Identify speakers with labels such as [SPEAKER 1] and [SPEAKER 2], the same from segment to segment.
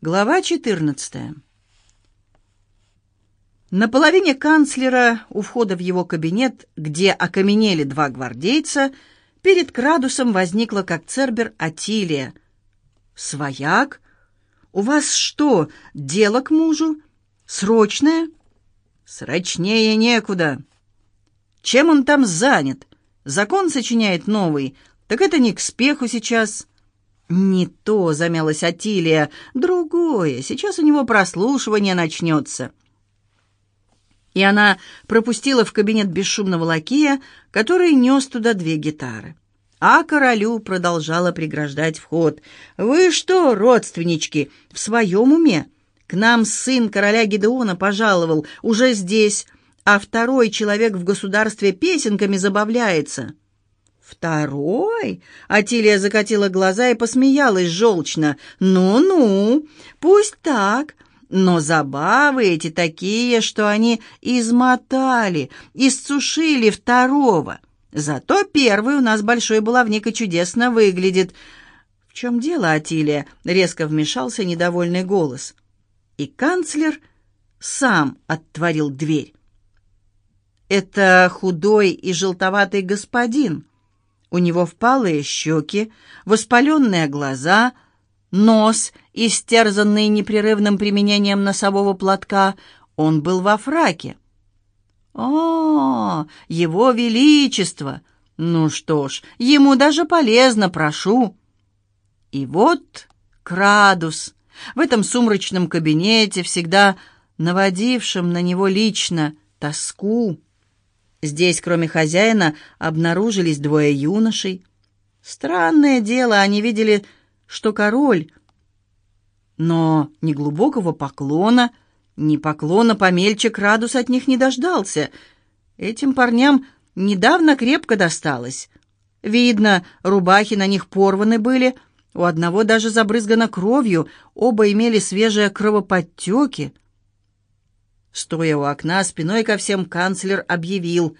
[SPEAKER 1] Глава 14. На половине канцлера, у входа в его кабинет, где окаменели два гвардейца, перед Крадусом возникла, как цербер, Атилия. «Свояк? У вас что, дело к мужу? Срочное?» «Срочнее некуда. Чем он там занят? Закон сочиняет новый, так это не к спеху сейчас». «Не то», — замялась Атилия, — «другое. Сейчас у него прослушивание начнется». И она пропустила в кабинет бесшумного лакея, который нес туда две гитары. А королю продолжала преграждать вход. «Вы что, родственнички, в своем уме? К нам сын короля Гедеона пожаловал, уже здесь, а второй человек в государстве песенками забавляется». «Второй?» — Атилия закатила глаза и посмеялась желчно. «Ну-ну, пусть так, но забавы эти такие, что они измотали, иссушили второго. Зато первый у нас большой булавник и чудесно выглядит». «В чем дело, Атилия?» — резко вмешался недовольный голос. И канцлер сам отворил дверь. «Это худой и желтоватый господин». У него впалые щеки, воспаленные глаза, нос, истерзанный непрерывным применением носового платка. Он был во фраке. «О, его величество! Ну что ж, ему даже полезно, прошу!» И вот Крадус в этом сумрачном кабинете, всегда наводившем на него лично тоску, Здесь, кроме хозяина, обнаружились двое юношей. Странное дело, они видели, что король, но ни глубокого поклона, ни поклона помельче Крадус от них не дождался. Этим парням недавно крепко досталось. Видно, рубахи на них порваны были, у одного даже забрызгано кровью, оба имели свежие кровоподтеки — Стоя у окна, спиной ко всем канцлер объявил.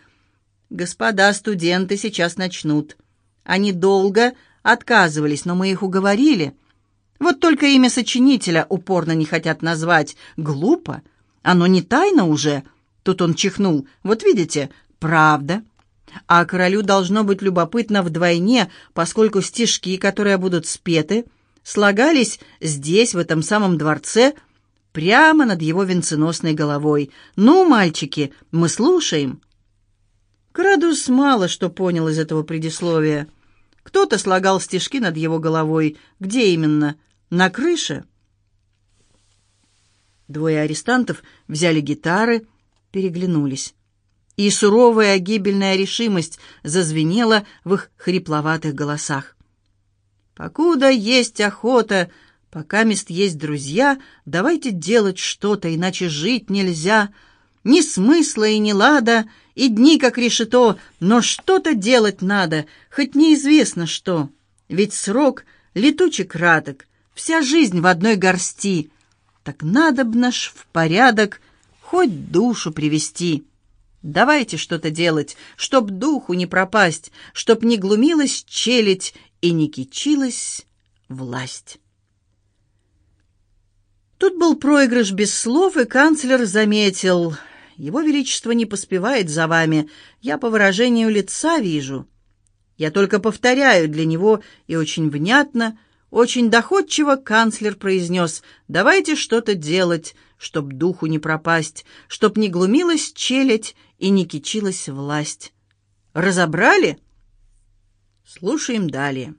[SPEAKER 1] «Господа студенты сейчас начнут. Они долго отказывались, но мы их уговорили. Вот только имя сочинителя упорно не хотят назвать. Глупо. Оно не тайна уже». Тут он чихнул. «Вот видите, правда». А королю должно быть любопытно вдвойне, поскольку стишки, которые будут спеты, слагались здесь, в этом самом дворце, — прямо над его венценосной головой. «Ну, мальчики, мы слушаем». Градус мало что понял из этого предисловия. Кто-то слагал стишки над его головой. Где именно? На крыше? Двое арестантов взяли гитары, переглянулись. И суровая гибельная решимость зазвенела в их хрипловатых голосах. «Покуда есть охота», Пока мест есть друзья, давайте делать что-то, иначе жить нельзя. Ни смысла и ни лада, и дни как решето, но что-то делать надо, хоть неизвестно что. Ведь срок летучий краток, вся жизнь в одной горсти. Так надо б наш в порядок хоть душу привести. Давайте что-то делать, чтоб духу не пропасть, чтоб не глумилась челядь и не кичилась власть. Тут был проигрыш без слов, и канцлер заметил. «Его Величество не поспевает за вами. Я по выражению лица вижу. Я только повторяю для него, и очень внятно, очень доходчиво канцлер произнес, «Давайте что-то делать, чтоб духу не пропасть, чтоб не глумилась челядь и не кичилась власть». Разобрали? Слушаем далее.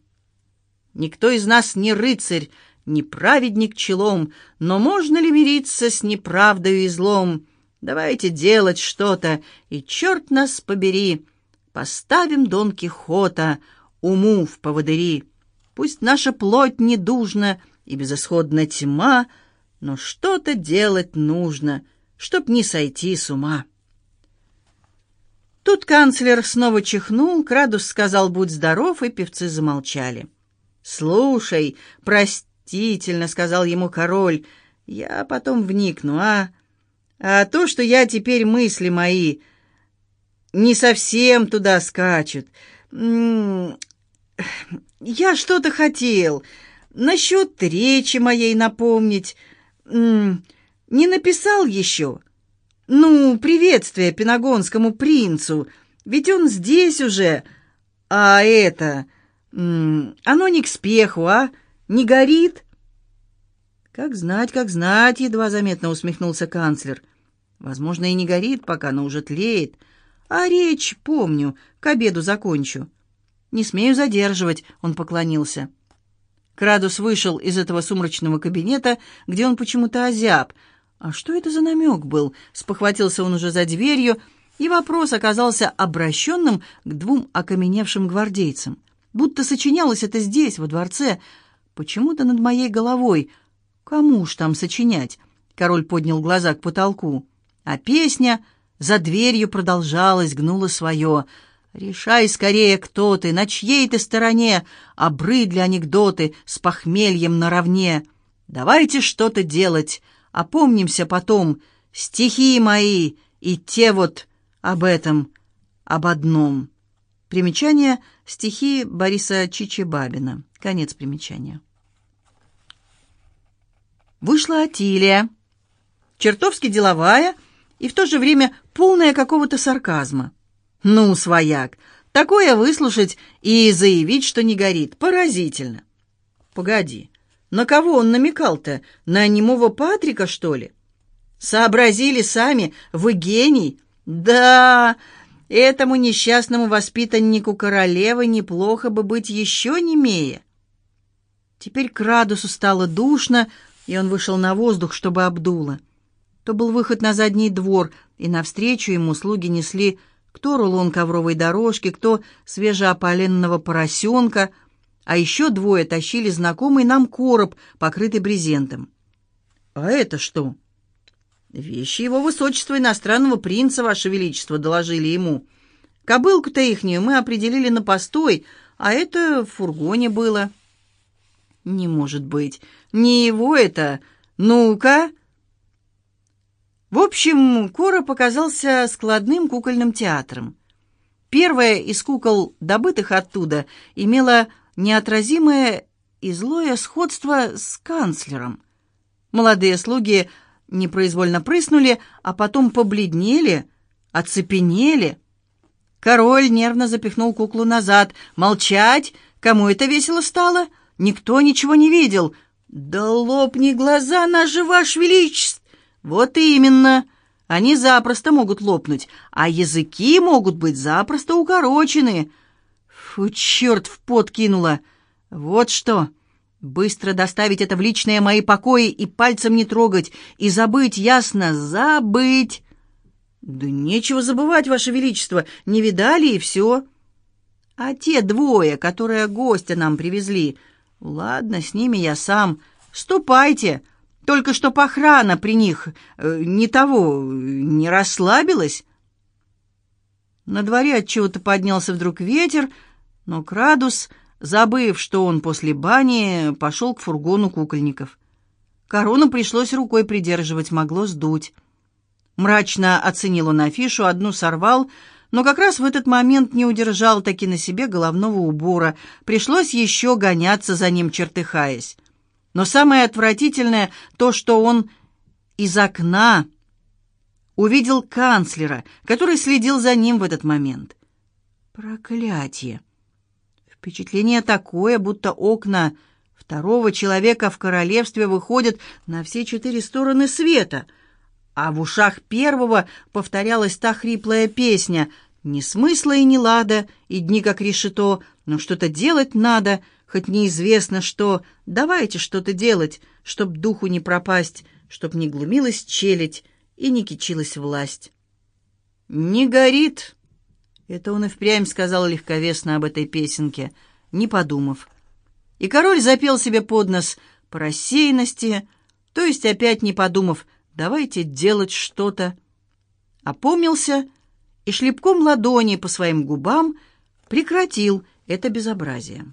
[SPEAKER 1] Никто из нас не рыцарь, не праведник челом, но можно ли мириться с неправдою и злом? Давайте делать что-то, и черт нас побери, поставим Дон Кихота уму в поводыри. Пусть наша плоть недужна и безысходна тьма, но что-то делать нужно, чтоб не сойти с ума. Тут канцлер снова чихнул, Крадус сказал «Будь здоров», и певцы замолчали. «Слушай, прости, «Простительно», — сказал ему король, — «я потом вникну, а? А то, что я теперь мысли мои не совсем туда скачут. Я что-то хотел. насчет речи моей напомнить. Не написал еще? Ну, приветствие пенагонскому принцу, ведь он здесь уже. А это... Оно не к спеху, а? Не горит?» «Как знать, как знать», — едва заметно усмехнулся канцлер. «Возможно, и не горит пока, но уже тлеет. А речь, помню, к обеду закончу». «Не смею задерживать», — он поклонился. Крадус вышел из этого сумрачного кабинета, где он почему-то озяб. «А что это за намек был?» — спохватился он уже за дверью, и вопрос оказался обращенным к двум окаменевшим гвардейцам. Будто сочинялось это здесь, во дворце, почему-то над моей головой. Кому ж там сочинять? Король поднял глаза к потолку. А песня за дверью продолжалась, гнула свое — Решай скорее, кто ты, на чьей ты стороне, обрыдли анекдоты с похмельем наравне. Давайте что-то делать, опомнимся потом, стихи мои и те вот об этом, об одном. Примечание стихи Бориса Чичебабина. Конец примечания. Вышла Атилия, чертовски деловая и в то же время полная какого-то сарказма. Ну, свояк, такое выслушать и заявить, что не горит, поразительно. Погоди, на кого он намекал-то? На немого Патрика, что ли? Сообразили сами, вы гений? Да, этому несчастному воспитаннику королевы неплохо бы быть еще немее. Теперь Крадусу стало душно, и он вышел на воздух, чтобы обдуло. То был выход на задний двор, и навстречу ему слуги несли кто рулон ковровой дорожки, кто свежеопаленного поросенка, а еще двое тащили знакомый нам короб, покрытый брезентом. «А это что?» «Вещи его высочества иностранного принца, ваше величество», — доложили ему. «Кобылку-то ихнюю мы определили на постой, а это в фургоне было». «Не может быть, не его это. Ну-ка!» В общем, Кора показался складным кукольным театром. Первая из кукол, добытых оттуда, имела неотразимое и злое сходство с канцлером. Молодые слуги непроизвольно прыснули, а потом побледнели, оцепенели. Король нервно запихнул куклу назад. «Молчать! Кому это весело стало? Никто ничего не видел!» «Да лопни глаза наши, ваше величество!» «Вот именно. Они запросто могут лопнуть, а языки могут быть запросто укорочены». «Фу, черт, в пот кинула! Вот что!» Быстро доставить это в личные мои покои и пальцем не трогать, и забыть, ясно, забыть. Да нечего забывать, Ваше Величество, не видали и все. А те двое, которые гостя нам привезли, ладно, с ними я сам. Ступайте, только что охрана при них э, не того, не расслабилась. На дворе от чего-то поднялся вдруг ветер, но Крадус, забыв, что он после бани, пошел к фургону кукольников. Корону пришлось рукой придерживать, могло сдуть. Мрачно оценил он афишу, одну сорвал, но как раз в этот момент не удержал таки на себе головного убора. Пришлось еще гоняться за ним, чертыхаясь. Но самое отвратительное то, что он из окна увидел канцлера, который следил за ним в этот момент. Проклятие! Впечатление такое, будто окна второго человека в королевстве выходят на все четыре стороны света, а в ушах первого повторялась та хриплая песня «Ни смысла и ни лада, и дни как решето, но что-то делать надо», хоть неизвестно что, давайте что-то делать, чтоб духу не пропасть, чтоб не глумилась челядь и не кичилась власть. «Не горит!» Это он и впрямь сказал легковесно об этой песенке, не подумав. И король запел себе под нос по рассеянности, то есть опять не подумав, давайте делать что-то. Опомнился и шлепком ладони по своим губам прекратил это безобразие.